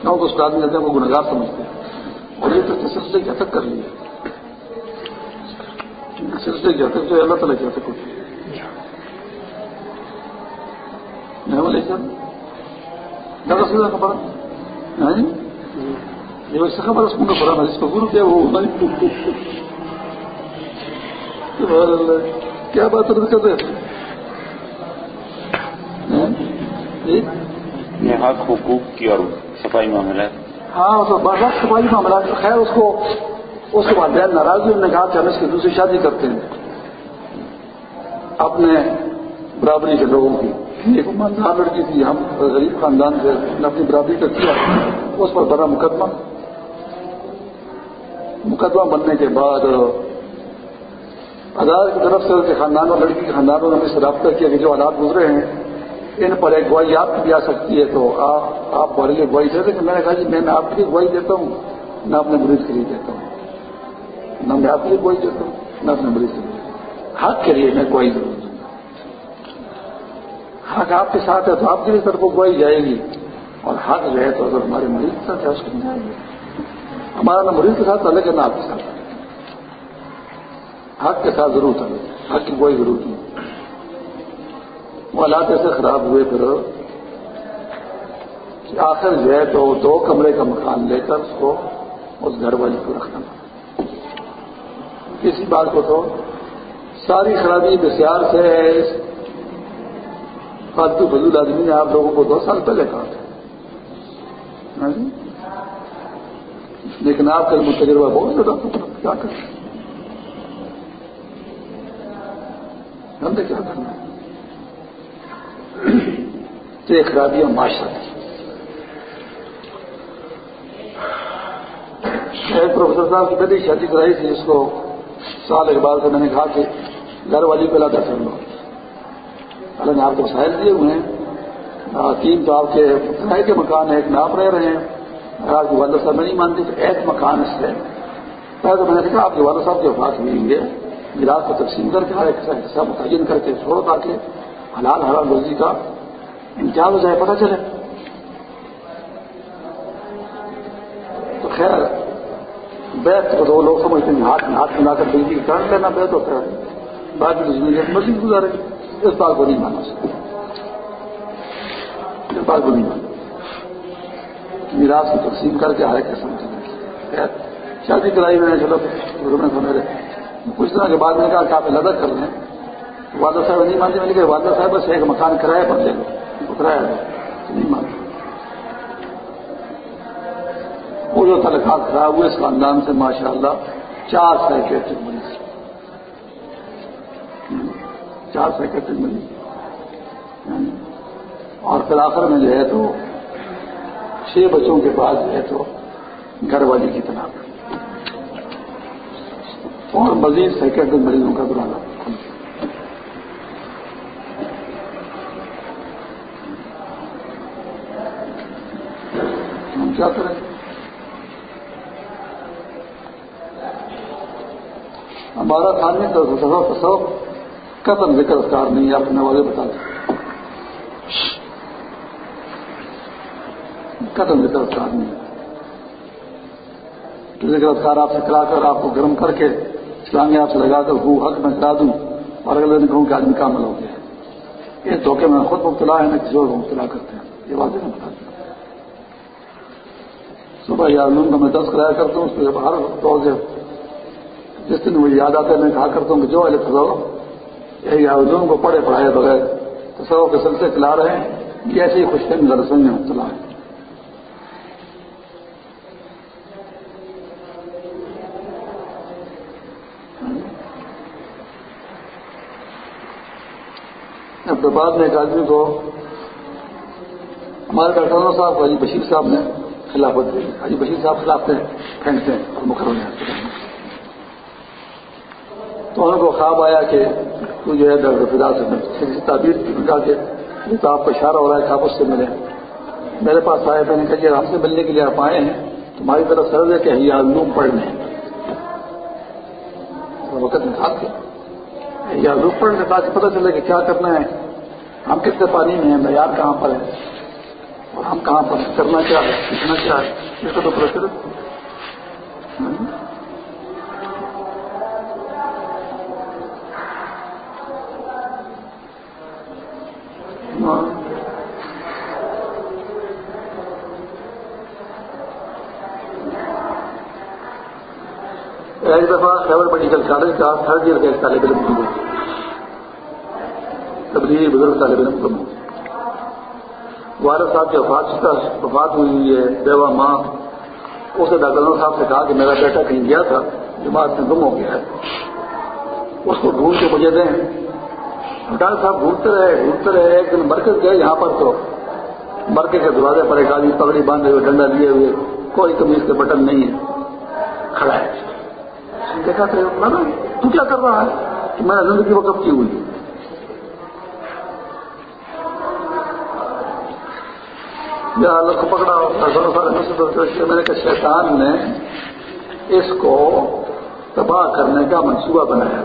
کیونکہ اس کا آدمی رہتے ہیں وہ گنگار سمجھتے ہیں۔ اور یہ تو سلسلے کی حد تک کر لیے سلسلے کی حد تک جو اللہ تعالیٰ کی حد تک ہوتی ہے۔ خبر یہ ویسے خبر اس کو گرو کیا وہ کیا بات کر رہے حق حقوق کی اور صفائی معاملات ہاں بہت صفائی معاملات خیر اس کو اس کے بعد ناراضی نے کہا کہ ہم اس کی دوسری شادی کرتے ہیں اپنے برابری کے لوگوں کی۔ ایک مالدار لڑکی تھی، ہم غریب خاندان سے اپنی برابری کا کیا۔ اس پر بڑا مقدمہ۔ مقدمہ بننے کے بعد عدالت کی طرف سے اس کے خاندان اور لڑکی کے خاندانوں نے ہمیں سے رابطہ کیا کہ جو حالات گزرے ہیں، ان پر ایک گواہی آپ کی بھی آ سکتی ہے۔ تو آپ آپ بڑے لیے گواہی دیتے کہ میں نے کہا جی میں آپ کے لیے گواہی دیتا ہوں۔ نہ اپنے مریض کے لیے دیتا ہوں۔ نہ میں آپ کے لیے گواہی دیتا ہوں، نہ اپنے مریض کے لیے۔ حق کے لیے میں گواہی ضرور دوں۔ حق آپ کے ساتھ ہے تو آپ کی بھی طرف گواہی جائے گی۔ اور حق جو ہے تو اگر ہمارے مریض کے ساتھ ہے، اس کو جائے گی۔ ہمارا نہ مریض کے ساتھ الگ ہے نہ آپ کے ساتھ۔ حق کے ساتھ ضرور تھا حق کی گواہی ضرور تھی وہ حالات ایسے خراب ہوئے پھر کہ آخر جو ہے تو دو کمرے کا مکان لے کر اس کو اس گھر والی کو رکھنا۔ کسی بات کو تو ساری خرابی بسیار سے فالتو فضول آدمی نے آپ لوگوں کو دو سال پہلے کہا تھا۔ ہاں جی؟ لیکن آپ کا تجربہ بہت زیادہ کیا کریں؟ ہم نے کیا کرنا؟ تو یہ خرابیاں معاشرت پروفیسر صاحب کی پہلی شادی کرائی تھی، اس کو سال ایک بار سے میں نے کہا کہ گھر والی پہلا تھا کر لو اللہ نے آپ کو سائل دیے ہوئے ہیں۔ تین تو آپ کے کرائے کے مکان ہے ایک میں آپ رہ رہے ہیں۔ اگر آپ کی والد صاحب میں نہیں مانتی تو ایک مکان اس سے پہلے تو میں نے دیکھا آپ کے والد صاحب کی وفات ہوئی ہے میراث کو تقسیم کر کے ہر ایک حصہ متعین کر کے چھوڑو تاکہ حلال حرام روزی کا امتیاز ہو جائے، پتہ چلے۔ تو خیر، بیت کو دو لوگ سمجھتے ہیں، ہاتھ میں ہاتھ ملا کر بجلی کا لینا بیت ہوتا ہے۔ بعد میں مزید گزارے۔ اس بات کو نہیں مانا سکتا اس بات کو نہیں مانا میراث کی تقسیم کر کے ہر ایک قسم شادی کرائی میں نے چلو میرے کچھ دنوں کے بعد میں نے کہا کہ آپ لدک کر لیں والدہ صاحب نہیں مانتے میں نے کہا والدہ صاحب بس ایک مکان کرایہ پر لے لو کرایہ نہیں مانتے وہ جو تلخات خراب ہوئے اس خاندان سے ماشاء اللہ چار سیکٹری مریض چار سیکٹری یعنی مریض اور پھر آخر میں جو ہے تو چھ بچوں کے بعد جو ہے تو گھر والی کی طرح۔ اور مزید سیکٹری مریضوں کا درانا ہم کیا کریں؟ ہمارا کھانے کا سب قتل ذکر اثار نہیں ہے اپنے والے بتا دیں۔ قتل ذکر اثار نہیں ہے۔ ذکر اثار آپ سے کرا کر آپ کو گرم کر کے اسلامی آپ سے لگا کر ہوں حق میں کرا دوں اور اگلے دن کہوں کہ آدمی کامل ہو گیا۔ اس دھوکے میں خود مبتلا ہے نہ کسی اور کو مبتلا کرتے ہیں۔ یہ بات نہیں بتا صبح یا لون کا میں دس کرایا کرتا ہوں، اس کو ہر روز جس دن مجھے یاد آتا ہے میں کہا کرتا ہوں کہ جو الگ یا علوم کو پڑھے پڑھائے بغیر تو سب کے سلسلے کھلا رہے ہیں، یہ ایسے ہی خوش فہمی درسن میں مبتلا ہے اب بعد میں ایک آدمی کو ہمارے ڈاکٹر صاحب، حاجی بشیر صاحب نے خلافت دی۔ حاجی بشیر صاحب خلاف تھے، پھینکتے ہیں اور مقرر تو ان کو خواب آیا کہ تو جو ہے ڈاکٹر فضا سے تعبیر کہا کہ تو آپ کو اشارہ ہو رہا ہے کہ آپ اس سے ملیں۔ میرے پاس آئے میں نے کہا کہ آپ سے ملنے کے لیے آپ آئے ہیں۔ تمہاری طرف سر ہے کہ یہ علوم پڑھ لیں۔ وقت نکال کے یا روپ پڑھنے کے بعد پتہ چلے کہ کیا کرنا ہے۔ ہم کس سے پانی میں ہیں، معیار کہاں پر ہے؟ اور ہم کہاں پر کرنا کیا ہے؟ سیکھنا کیا ہے۔ اس کو تو پرچر دفعہ خیبر میڈیکل کالج کا تھرڈ ایئر کا ایک طالب علم ہوا تبدیلی بزرگ طالب علم کو والد صاحب کی وفات وفات ہوئی ہے، بیوہ ماں، اسے ڈاکٹر صاحب سے کہا کہ میرا بیٹا کہیں گیا تھا، جماعت میں گم ہو گیا ہے۔ اس کو ڈھونڈ کے مجھے دیں۔ ڈاکٹر صاحب ڈھونڈتے رہے ڈھونڈتے رہے، ایک دن مرکز گئے یہاں پر تو مرکز کے دروازے پر ایک آدمی پگڑی باندھے ہوئے، ڈنڈا لیے ہوئے، کوئی کمیز کے بٹن نہیں ہے۔ دیکھا تو کیا کر رہا ہے؟ کہ میں نے زندگی وقف کی ہوئی؟ حالت کو پکڑا میں نے کہا، شیطان نے اس کو تباہ کرنے کا منصوبہ بنایا۔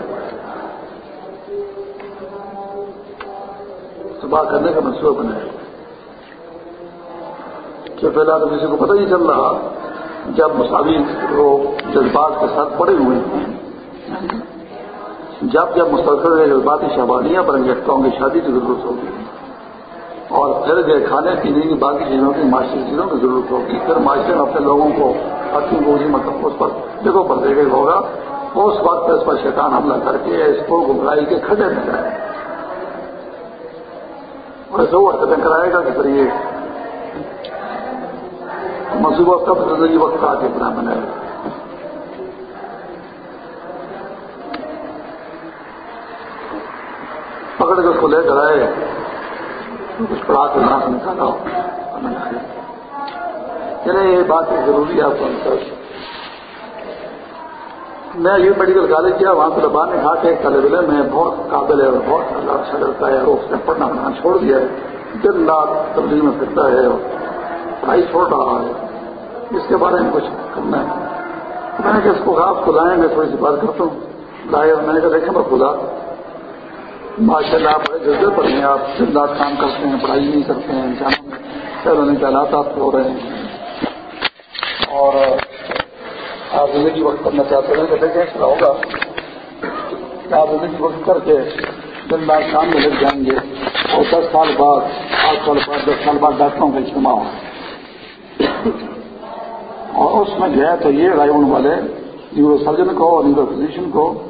تباہ کرنے کا منصوبہ بنایا۔ کہ فی الحال کسی کو پتہ نہیں چل رہا؟ جب مساوی لوگ جذبات کے ساتھ پڑے ہوئے ہیں جب جب مسلسل جذباتی شہبادیاں بن گے تو کی شادی کی ضرورت ہوگی۔ اور پھر جو کھانے پینے کی باقی چیزوں کی، معاشی چیزوں کی ضرورت ہوگی۔ پھر معاشرے میں اپنے لوگوں کو اپنی بوجھی مطلب اس پر جگہوں پر دے گئے ہوگا۔ اس وقت پہ اس پر شیطان حملہ کر کے اس کو گمراہی کے کھڈے میں جائے اور ایسے وہ حرکتیں کرائے گا کہ پھر یہ منصوبہ کب زندگی وقت کا کے بنا بنائے پکڑ کے اس کو لے کر آئے۔ کچھ پڑھا کے یہاں نکالا۔ ہو یعنی یہ بات ضروری ہے آپ کو۔ میں یہ میڈیکل کالج کیا وہاں طلبا نے کہا کہ ایک طالب علم میں بہت قابل ہے اور بہت اچھا لگتا ہے۔ اور اس نے پڑھنا پڑھنا چھوڑ دیا ہے۔ دن رات تبدیلی میں پھرتا ہے اور پڑھائی چھوڑ رہا ہے۔ اس کے بارے میں کچھ کرنا ہے۔ میں نے کہا اس کو آپ کھلائیں میں تھوڑی سی بات کرتا ہوں۔ لائے میں نے کہا، دیکھیں میں خدا۔ ماشاء اللہ آپ بڑے جذبے پر ہیں۔ آپ دن رات کام کرتے ہیں، پڑھائی نہیں کرتے ہیں انسانوں میں پہلے ہونے کے حالات آپ ہو رہے ہیں۔ اور آپ زندگی وقت کرنا چاہتے ہیں کہ دیکھیں کیا ہوگا کہ آپ زندگی وقت کر کے دن رات کام میں لگ جائیں گے اور دس سال بعد آٹھ سال بعد، دس سال بعد ڈاکٹروں کا اجتماع ہو۔ اور اس میں جو ہے تو یہ رائے والے نیورو سرجن کو اور نیورو فزیشین کو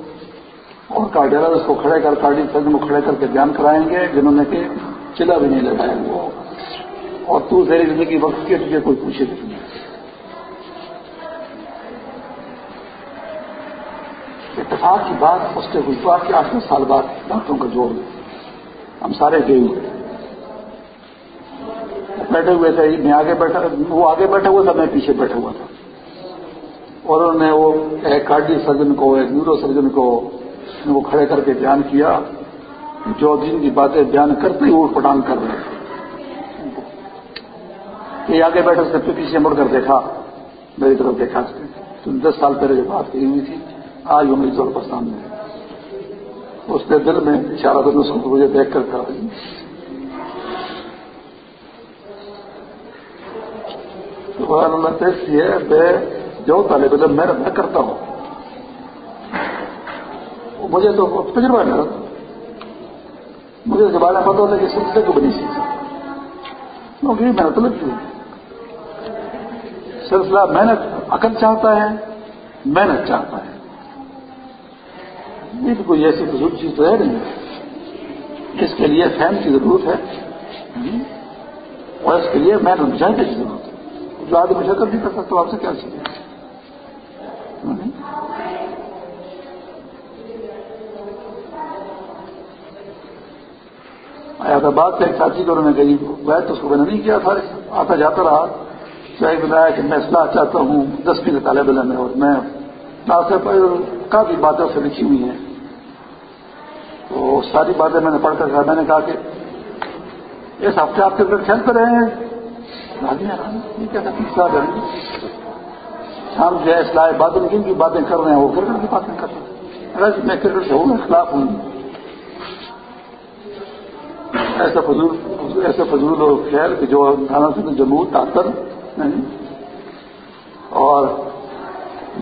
اور کارڈیالوجسٹ کو کھڑے کر، کارڈی سرجن کو کھڑے کر کے بیان کرائیں گے، جنہوں نے کہ چلا بھی نہیں لگایا وہ۔ اور تو زیر زندگی وقت کی تجھے کوئی پوچھے نہیں۔ اتفاق کی بات، اس کے گزبا کے آٹھ سال بعد ڈاکٹروں کا جوڑ۔ ہم سارے گئے ہوئے بیٹھے ہوئے تھے میں آگے بیٹھا، وہ آگے بیٹھا ہوا تھا میں پیچھے بیٹھا ہوا تھا۔ اور انہوں نے وہ ایک کارڈی سرجن کو، ایک نیورو سرجن کو وہ کھڑے کر کے بیان کیا۔ جو جن کی باتیں بیان کرتے ہی وہ پٹان کر رہے تھے۔ یہ آگے بیٹھے، اس نے پیچھے مڑ کر دیکھا، میری طرف دیکھا اس نے۔ دس سال پہلے جو بات کہی ہوئی تھی، آج وہ میری طور پر سامنے اس نے دل میں اشارہ کرنے اس کو مجھے دیکھ کر کر ہے جو طالب علم محنت میں کرتا ہوں مجھے تو تجربہ ہے مجھے اس کے ہوتا ہے کہ سلسلے کو بنی سیکھا کیونکہ محنت لگتی ہے سلسلہ محنت عقل چاہتا ہے محنت چاہتا ہے یہ کوئی ایسی بزرگ چیز تو ہے نہیں اس کے لیے فین کی ضرورت ہے اور اس کے لیے محنت مجاہدے کی ضرورت ہے جو آدمی مشکل نہیں کر سکتا آپ سے کیا چاہیے بات سے ایک ساتھی کو انہوں نے کہی جی، بیت تو اس کو میں نے نہیں کیا تھا، آتا جاتا رہا۔ چاہے بتایا کہ میں اصلاح چاہتا ہوں دسویں کے طالب علم ہے اور میں پر کافی باتیں سے لکھی ہوئی ہیں۔ تو ساری باتیں میں نے پڑھ کر کہا، میں نے کہا کہ اس ہفتے آپ کے اندر کھیلتے رہے ہیں۔ شام جو ہے اسلام بادل کن کی باتیں کر رہے ہیں، وہ کرکٹ کی باتیں کر رہے ہیں۔ میں کرکٹ سے ہوں خلاف ہوں ایسا فضول ایسے فضول اور خیر کہ جو دانا سے جموں تاثر اور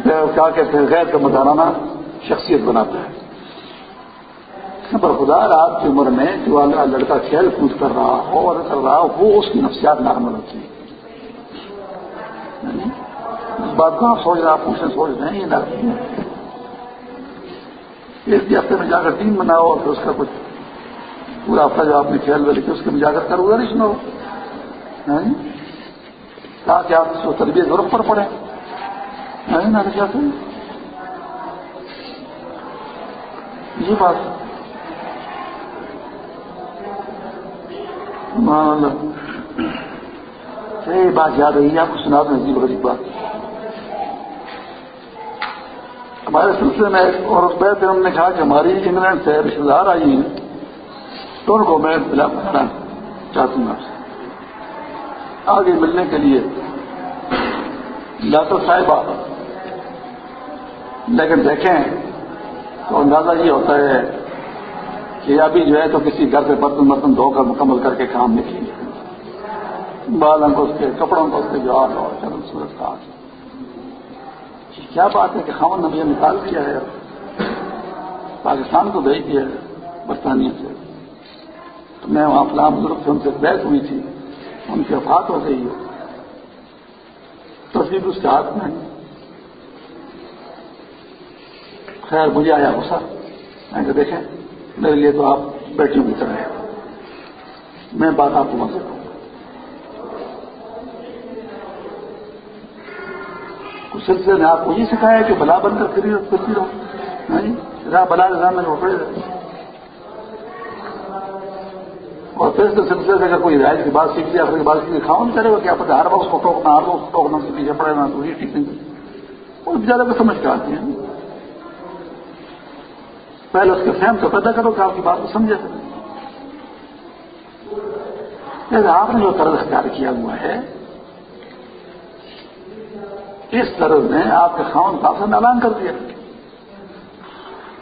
کیا کہتے ہیں، غیر کا مدانہ شخصیت بناتا ہے۔ پر خدا رات کی عمر میں جو لڑکا کھیل کود کر رہا ہو اور کر رہا ہو، وہ اس کی نفسیات نارمل ہوتی ہے اس یعنی بات کو آپ سوچ رہے آپ پوچھیں، سوچ رہے ہیں یہ نارمل ہے ایک ہفتے میں جا کر ٹیم بناؤ اور پھر اس کا کچھ پورا ہفتہ جو آپ نے کھیل لکھے، اس کے میں جا کر کر گزارش نہ ہو یعنی تاکہ آپ اس کو تربیت ضرورت پر پڑے۔ یعنی نہ یہ بات ہاں۔ صحیح بات یاد رہی ہے آپ کو سنا دیں عجیب غریب بات۔ ہمارے سلسلے میں اور اس بیت ہم نے کہا کہ ہماری انگلینڈ سے رشتے دار آئی ہیں، تو ان کو میں ملا بنانا چاہتی ہوں آپ سے۔ آگے ملنے کے لیے ڈاکٹر صاحبہ۔ لیکن دیکھیں تو اندازہ یہ ہوتا ہے کہ ابھی جو ہے تو کسی گھر سے برتن برتن دھو کر مکمل کر کے کام نکلی بالوں کو اس کے، کپڑوں کو اس کے جو آٹھ اور چرم سورج کا کیا بات ہے کہ خامن نے مجھے نکال دیا ہے، پاکستان کو بھیج دیا ہے برطانیہ سے۔ تو میں وہاں فلاں بزرگ سے ان سے بحث ہوئی تھی، ان کی افات ہو گئی ہے۔ تصویر اس کے ہاتھ میں خیر، مجھے آیا غصہ۔ میں کہ دیکھیں۔ میرے لیے تو آپ بیٹھوں کی طرح ہیں۔ میں بات آپ کو مزے کچھ سلسلے نے آپ کو یہ سکھایا کہ بلا بن کر پھر پھرتی رہو۔ نہیں؟ بلا رضام میں پڑے اور پھر اس سلسلے سے اگر کوئی رائے کی بات سیکھ لیا پھر بات سیکھ کھاؤ نہیں کرے گا کیا پتہ، ہر وقت کو ٹوکنا ہر وقت ٹوکنا سے پیچھے پڑے نا تو یہ ٹھیک نہیں۔ وہ زیادہ کو سمجھ کے آتی ہیں۔ پہلے اس کے فہم تو پیدا کرو کہ آپ کی بات کو سمجھے آپ نے جو طرز اختیار کیا ہوا ہے، اس طرز نے آپ کے خاون صاحب سے نالان کر دیا۔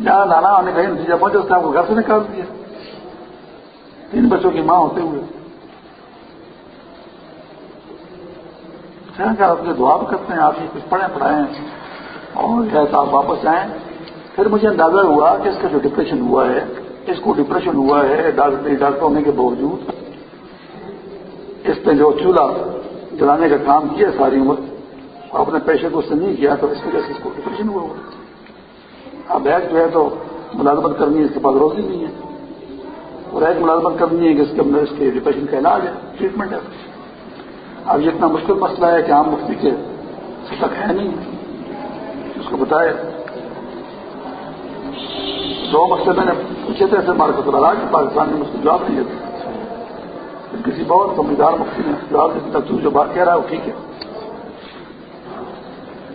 جہاں نانا آنے کا نتیجہ پہنچے اس نے آپ کو گھر سے نکال دیا۔ تین بچوں کی ماں ہوتے ہوئے۔ آپ کے دعا بھی کرتے ہیں، آپ یہ کچھ پڑھیں پڑھائیں اور جیسا آپ واپس جائیں۔ پھر مجھے اندازہ ہوا کہ اس کا جو ڈپریشن ہوا ہے، اس کو ڈپریشن ہوا ہے ڈاکٹر ہونے کے باوجود اس نے جو چولہا جلانے کا کام کیا ساری عمر، اور اپنے پیشے کو اس نے نہیں کیا، تو اس وجہ سے اس کو ڈپریشن ہوا ہوا اب ایک جو ہے تو ملازمت کرنی ہے، اس کے پاس روزی نہیں ہے۔ اور ایک ملازمت کرنی ہے کہ اس کے اندر اس کے ڈپریشن کا علاج ہے ٹریٹمنٹ ہے۔ اب یہ اتنا مشکل مسئلہ ہے کہ عام مفتی کے تک ہے نہیں۔ اس کو بتائے۔ دو مسئلے میں نے پوچھے تھے ایسے مارکت علاج پاکستان نے مجھ کو جواب نہیں دیتے کسی بہت سمجھدار مفتی نے جواب دیتا تو جو بات کہہ رہا ہے وہ ٹھیک ہے۔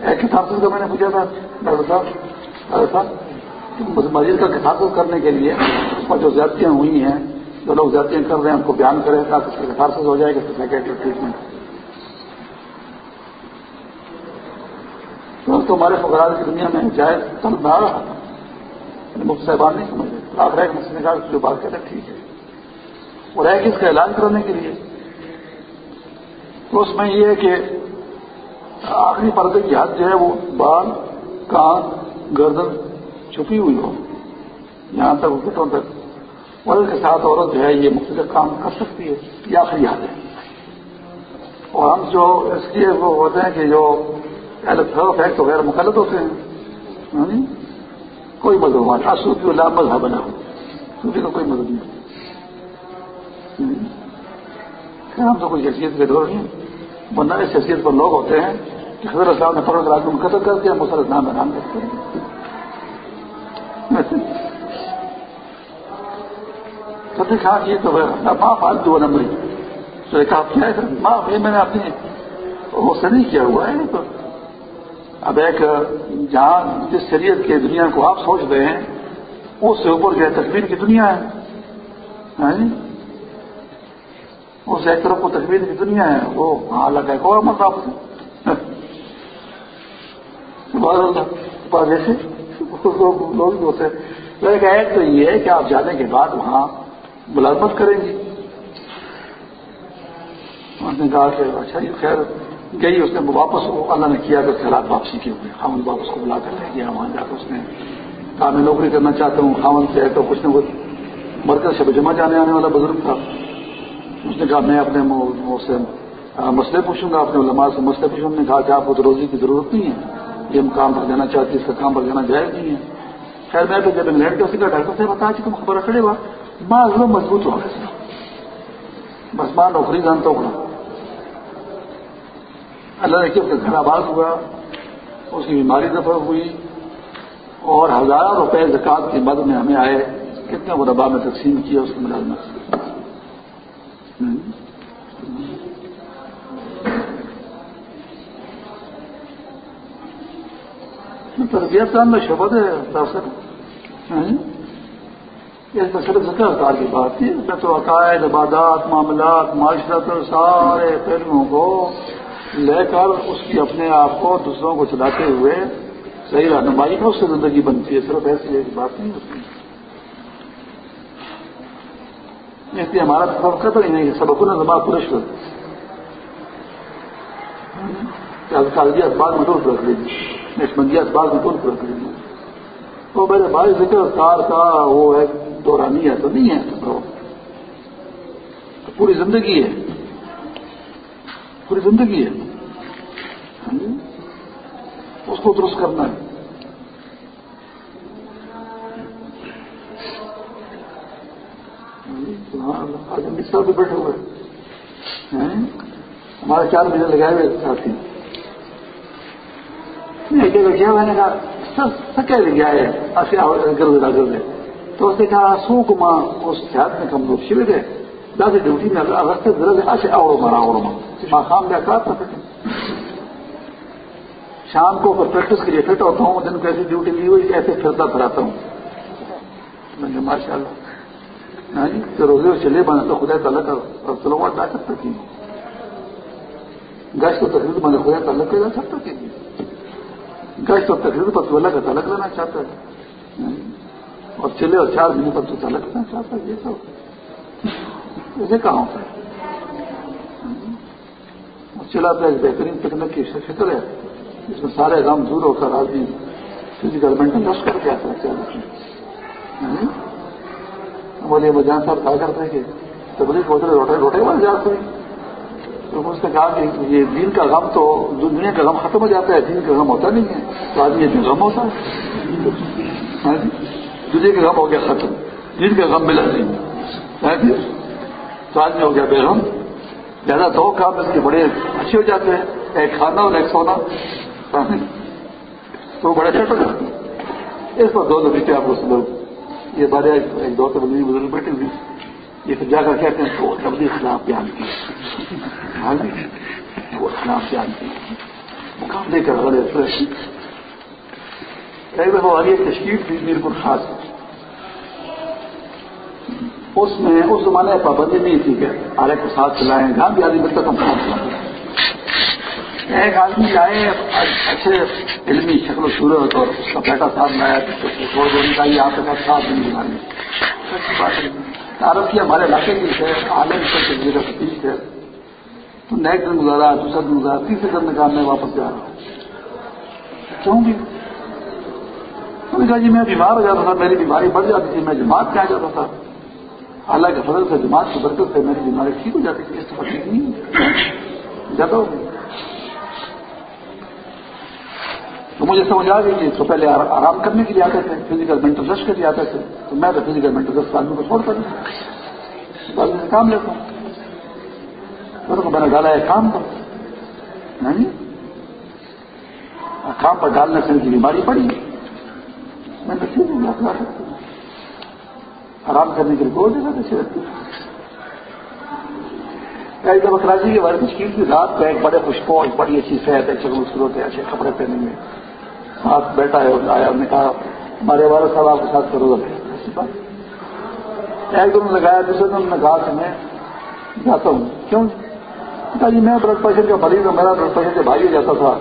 ایک کتاب کا میں نے پوچھا تھا، ڈاکٹر صاحب ڈاکٹر صاحب مریض کا کتاب کرنے کے لیے اس پر جو زیادتیاں ہوئی ہیں، جو لوگ زیادتیاں کر رہے ہیں، ان کو بیان کریں تاکہ اس کا ہو جائے گا سائکیٹرک ٹریٹمنٹ تو ہمارے فکرات کی دنیا میں جائز چل نہ رہا مفت صاحبان نہیں سمجھ رہے آپ ایک مسئلے کا جو بات کہتے ٹھیک ہے۔ اور ایک اس کا علاج کرانے کے لیے۔ تو اس میں یہ ہے کہ آخری پردے کی حد جو ہے وہ بال، کان، گردن چھپی ہوئی ہو یہاں تک گٹوں تک۔ اور اس کے ساتھ عورت جو ہے یہ مختلف کام کر سکتی ہے۔ یہ آخری حد ہے۔ اور ہم جو اس لیے وہ ہوتے ہیں کہ جو الیکٹرو وغیرہ مقلد ہوتے ہیں۔ ہاں جی؟ کوئی مذہب ہمارا صوفی اللہ مذہب بنا۔ ہو صوفی کا کوئی مذہب نہیں۔ ہم تو کوئی حیثیت کے دور نہیں۔ ورنہ اس حیثیت پر لوگ ہوتے ہیں کہ حضرت صاحب نے پکڑ کر آدمی قتل کر دیا مسل اسلام میں نام کرتے تو کہا کہ تو ماں فالتو نمبری تو کہا کیا ہے؟ ماں میں نے اپنی وہ سے نہیں کیا ہوا ہے۔ تو اب ایک جہاں جس شریعت کے دنیا کو آپ سوچ رہے ہیں، اس سے اوپر جو ہے تصویر کی دنیا ہے۔ ہاں جی؟ اس ایک طرف کو تصویر کی دنیا ہے، وہ ہاں الگ اور مطلب جیسے۔ لوگ ہوتے ہیں۔ ایک تو یہ ہے کہ آپ جانے کے بعد وہاں ملازمت کریں گے۔ نے کہا کہ اچھا جی خیر۔ گئی، اس نے واپس اللہ نے کیا کہ خیالات واپسی کے ہوئے۔ خامن واپس کو بلا کر لے گیا وہاں جا کر اس نے کہا، میں نوکری کرنا چاہتا ہوں خامن سے تو کچھ نہ کچھ۔ مرکز شب جمع جانے آنے والا بزرگ تھا۔ اس نے کہا، میں اپنے سے مسئلے پوچھوں گا، اپنے علماء سے مسئلے پوچھوں نے کہا کہ آپ کو تو روزی کی ضرورت نہیں ہے، یہ کام پر جانا چاہتی اس کا کام پر جانا جائز نہیں ہے۔ خیر، میں تو جب انگلینڈ کے اسی کا ڈاکٹر سے بتا کہ تم خبر رکھے گا ماں مضبوط ہو بس ماں نوکری جانتا ہوں۔ اللہ نے کہ گھر آباد ہوا، اس کی بیماری دفع ہوئی اور ہزار روپے زکات کی مد میں ہمیں آئے۔ کتنے مربع میں تقسیم کیا اس کی ملازمت تربیت میں شبد ہے، دراصل۔ اس میں صرف ذکر کار کی بات۔ تھی میں تو عقائد، عبادات، معاملات، معاشرت، سارے فلموں کو لے کر اس کی اپنے آپ کو دوسروں کو چلاتے ہوئے صحیح رہنمائی کا اس سے زندگی بنتی ہے، صرف ایسی ایک بات نہیں ہوتی۔ اس لیے ہمارا سبق قدر ہی نہیں سبق نے زبان پورش کر کالجی اخبار میں ٹول رکھ لیجیے نشمندی اخبار میں ٹول رکھ لیجیے تو میرے بھائی ذکر کار کا وہ ہے دورانی ہے تو نہیں ہے پوری زندگی ہے۔ پوری زندگی ہے۔ اس کو درست کرنا ہے۔ آج ہم بھی بیٹھے ہوئے ہمارے چار مہینے لگائے ہوئے ساتھی کیا میں نے کہا سکے لگیا ہے ایسے گرد گرد تو اس نے کہا سو کو ماں اس دیہات میں کم لوگ شیو ہے جیسے ڈیوٹی میں رستے گرد ایسے اوڑو مارا اوڑو ماں خام لیا کہا شام کو پریکٹس کے لیے فٹ ہوتا ہوں دن کو ڈیوٹی لی ہوئی ایسے پھرتا پھراتا ہوں میں نے ماشاء اللہ ہاں جی تو روزے چلے بنے تو خدا تعلق اور چلو وہاں جا سکتا تھی گش تو تقریر میں نے خدا تعلق جا سکتا تھی گش تو تقریر پر تو اللہ کا تعلق لینا چاہتا ہے اور چلے اور چار مہینے پر تو تعلق لینا چاہتا ہے یہ سب اسے کہاں ہوتا ہے چلا تو ایک بہترین تکنیک کی فکر ہے۔ اس میں سارے غم دور ہو کر آدمی فزیکل مینٹل رش کر کے آتا ہے؟ ہاں؟ بولے مجان صاحب کہا کرتے ہیں کہ تبلیغ ہوتے روٹے روٹے بن جاتے ہیں۔ تو اس نے کہا کہ یہ دین کا غم تو دنیا کا غم ختم ہو جاتا ہے، دین کا غم ہوتا نہیں ہے۔ تو آدمی یہ غم ہوتا ہے۔ ہاں جی؟ دنیا کا غم ہو گیا ختم۔ دین کا غم ملا نہیں۔ ہاں جی؟ ہاں جی؟ تو آدمی ہو گیا بے زیادہ دو کام اس کے بڑے اچھے ہو جاتے ہیں۔ ایک کھانا اور ایک سونا تو بڑے اچھا جاتے ہیں۔ اس پر دو لگتے آپ کو سب یہ بارے ایک دو تبدیلی بزرگ بیٹھے ہوئی یہ پھر جا کر کہتے ہیں تو تبدیلی خلاف بیان کی۔ ہاں جی۔ وہ خلاف بیان کی۔ مقابلے کر بڑے فریش ایک دفعہ والی تشکیل تھی بالکل خاص۔ اس میں اس زمانے میں پابندی نہیں تھی کہ آرے کو ساتھ چلائیں۔ جہاں بھی آدمی ملتا تو ساتھ چلائیں۔ ایک آدمی آئے، اچھے علمی شکل و صورت اور اس کا بیٹا ساتھ میں آیا چھوڑ دینے کا یہ آپ کے ساتھ ساتھ نہیں دلانے تعارف کیا ہمارے علاقے کی ہے عالم سے میرا فتیش ہے تو نیک دن گزارا، دوسرا دن گزارا، تیسرے دن نکال میں واپس جا رہا ہوں۔ کیوں بھی انہوں نے کہا جی میں بیمار ہو جاتا تھا، میری بیماری بڑھ جاتی تھی، میں جماعت میں آ جاتا تھا۔ حالانکہ فضل سے جماعت کی برکت سے میری بیماری ٹھیک ہو جاتی تھی اس ٹھیک نہیں زیادہ ہو گئی۔ تو مجھے سمجھ آ گئی کہ تو پہلے آرام کرنے کے لیے آتے تھے فزیکل مینٹل رش کے لیے آتے تھے۔ تو میں تو فزیکل مینٹل رش آدمی کو چھوڑ کر بعد میں کام لیتا ہوں۔ تو میں نے ڈالا ہے کام پر۔ نہیں۔ کام پر ڈالنے سے ان کی بیماری پڑی میں نے ٹھیک ہے آرام کرنے کے لیے بول دینا کیسے رکھتی ایک دفعہ کراچی کے بارے مشکل کی یعنی رات کو ایک بڑے خوشبو بڑی اچھی صحت ہے چکن مشکل ہوتے اچھے کپڑے پہنیں گے۔ ساتھ بیٹا ہے آیا نے کہا، ہمارے والد صاحب آپ کے ساتھ کرو ایسی بات۔ ایک دن لگایا دوسرے دن نے کہا، کہ میں جاتا ہوں۔ کیوں؟ جی میں بلڈ پریشر کا مریض ہوں، میرا بلڈ پریشر کے بھائی جاتا تھا۔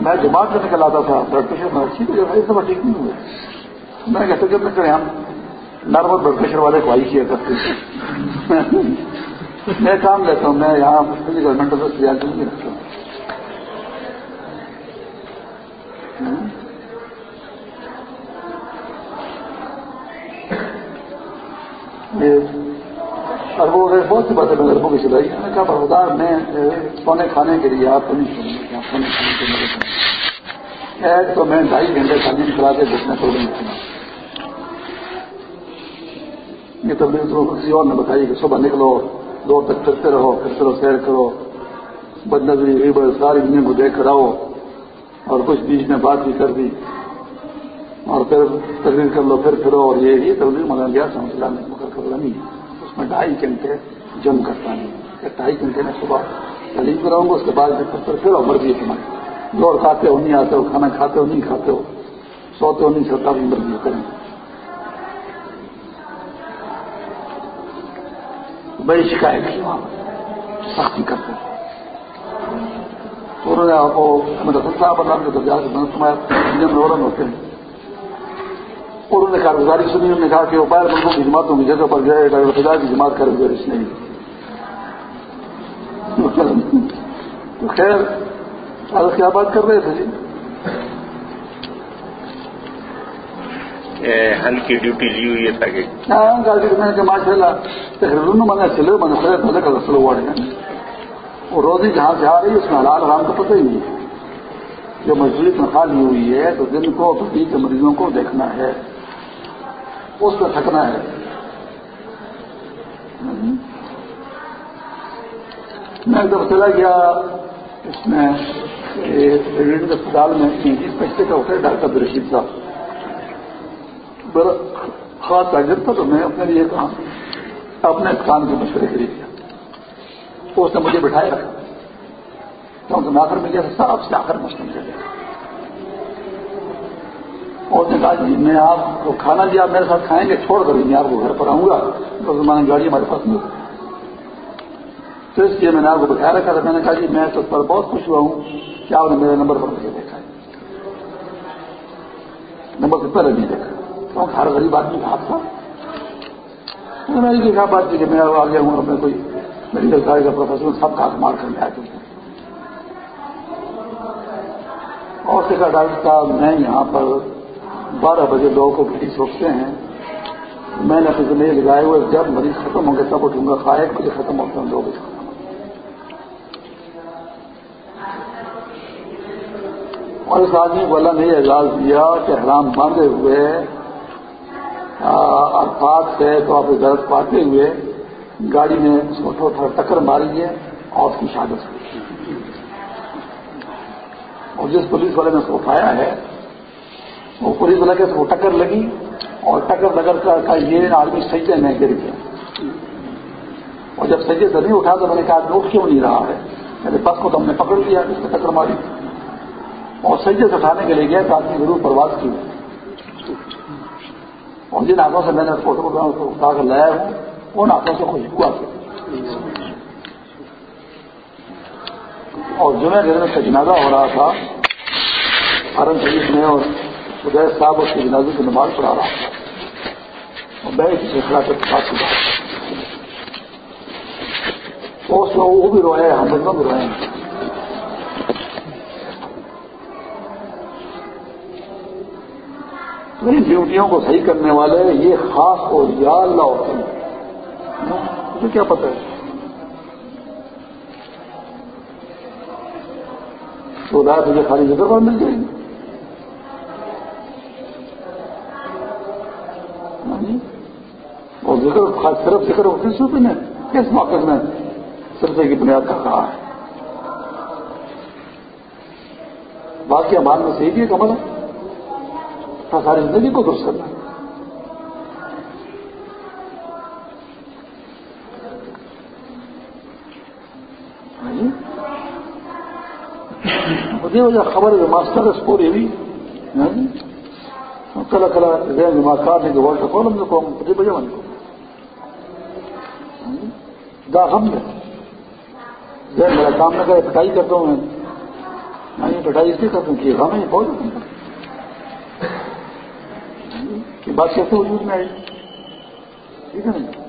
میں دماغ سے نکل آتا تھا بلڈ پریشر میں اچھی اس دفعہ ٹھیک نہیں ہوئے میں کہتے کہ ہم نارمل بلڈ پریشر والے کو آئی کیا کرتے میں کام لیتا ہوں، میں یہاں فزیکل مینٹل اسپیشلٹی نہیں رکھتا۔ ہوں اور وہ بہت سی باتیں میں لڑکوں کی سلائی میں نے کہا بردار میں سونے کھانے کے لیے آپ کو نہیں سونے کھانے کے لیے ایک تو میں ڈھائی گھنٹے تعلیم کرا کے دیکھنا کو نہیں سنا یہ تو کسی اور نے بتائی کہ صبح نکلو، دور تک پھرتے رہو پھرتے رہو، سیر کرو۔ بد نظری ساری دنیا کو دیکھ کر آؤ۔ اور کچھ بیچ میں بات بھی کر دی۔ اور پھر تقریر کر لو، پھر پھرو۔ اور یہ تقریر مگر گیا سمجھ مگر کر نہیں۔ اس میں ڈھائی گھنٹے جم کرتا نہیں ڈھائی گھنٹے میں صبح تعلیم کراؤں گا، اس کے بعد پھر پھر مرضی ہے تمہاری۔ دوڑ کھاتے ہو، نہیں آتے ہو، کھانا کھاتے ہو، نہیں کھاتے ہو، سوتے ہو، نہیں سوتا بھی مرضی کریں۔ بڑی شکایت کی وہاں سختی کرتے تو انہوں نے آپ کو رسل صاحب اللہ کے درجات سے تمہارے ہوتے ہیں۔ اور انہوں نے کارگزاری سنی، انہوں نے کہا کہ وہ باہر ملکوں کی جماعتوں کی جگہ پر گئے ڈاکٹر فضا کی جماعت کر گزارش نہیں۔ تو خیر آج کیا بات کر رہے تھے جی۔ ہلکی ڈیوٹی لی ہوئی ہے تاکہ ہاں, ہاں، گاڑی میں نے ماشاء اللہ تقریباً میں نے چلے اور روزی جہاں سے آ رہی ہے، اس میں حلال آرام کا پتہ ہی نہیں ہے۔ جو مزدوری تنخواہ لی ہوئی ہے، تو دن کو بڑی کے مریضوں کو دیکھنا ہے۔ اس میں تھکنا ہے۔ میں جب چلا گیا، اس میں اسپتال میں جس پیسے کا ہوتا ہے، ڈاکٹر عبدالرشید صاحب۔ میرا خاص ٹارگیٹ تھا تو میں اپنے لیے کہا اپنے کام کے مشورے کے لیے کیا تو اس نے مجھے بٹھائے رکھا۔ کیونکہ میں آخر میں گیا سے آخر مشکل کر اور نے کہا جی میں آپ کو کھانا جی آپ میرے ساتھ کھائیں گے، چھوڑ کر میں آپ کو گھر پر آؤں گا۔ تو میں گاڑی ہمارے پاس نہیں۔ تو اس لیے میں نے آپ کو بٹھایا رکھا تھا۔ میں نے کہا جی میں تو پر بہت خوش ہوا ہوں کہ آپ نے میرے نمبر پر مجھے دیکھا ہے۔ نمبر سے پہلے نہیں دیکھا۔ کیونکہ ہر غریب آدمی کا ہاتھ تھا۔ میں نے بات کی کہ میں اب آگے ہوں میں کوئی میڈیکل کالج کا پروفیسر سب کا مار کر میں آ اور دیکھا ڈاکٹر صاحب، میں یہاں پر بارہ بجے لوگوں کو گھڑی سوچتے ہیں۔ میں نے اپنے زندگی لگائے ہوئے، جب مریض ختم ہوں گے تب اٹھوں گا۔ خواہ ایک بجے ختم ہوتے ہیں، دو بجے اور اس آدمی کو اللہ نے یہ اعزاز دیا کہ حرام باندھے ہوئے۔ ارفات سے تو آپ درد پاتے ہوئے گاڑی میں اس کو تھوڑا ٹکر ماری ہے اور اس کی شادت ہوئی۔ اور جس پولیس والے نے اس کو اٹھایا ہے، وہ پولیس والے سے وہ ٹکر لگی اور ٹکر لگر کا یہ آدمی سجدے میں گر گیا۔ اور جب سجدے سے نہیں اٹھا تو میں نے کہا اٹھ کیوں نہیں رہا ہے؟ میرے بس کو تو ہم نے پکڑ لیا جس کو ٹکر ماری۔ اور سجدے سے اٹھانے کے لیے گیا تو آدمی ضرور پرواز کی اور جن ہاتھوں سے میں نے فوٹو اٹھا کر لایا ہوں ان ہاتھوں سے خوشبو آتی اور جمعہ دن کا جنازہ ہو رہا تھا ارن شریف میں اور خدیر صاحب اس کی جنازے کی نماز پڑھا رہا تھا اور میں اس فیصلہ کے پاس اس میں وہ بھی روئے ہم دونوں بھی روئے ہیں ان ڈیوٹیوں کو صحیح کرنے والے یہ خاص ہو یا اللہ ہوتے ہیں۔ مجھے کیا پتہ ہے؟ تو رات مجھے خالی جگہ پر مل جائے گی ہاں جی۔ اور ذکر صرف ذکر ہو، کس روپے کس موقع میں؟ سرسے کی بنیاد کا کہا ہے۔ باقی ہمارے میں صحیح بھی کمل ہے۔ کا ساری زندگی کو درست کرنا۔ مجھے وجہ خبر ہے ماسٹر اسکول یہ بھی کلا کلا ذہن دماغ کاٹنے کے ورڈ کھولم جو قوم پتہ بجے من کو دا ہم نے ذہن میرا کام نہ کرے، پٹائی کرتا ہوں میں۔ پٹائی اس لیے کرتا ہوں کہ ہمیں بہت کہ بات کیسے وجود میں آئی ٹھیک ہے نا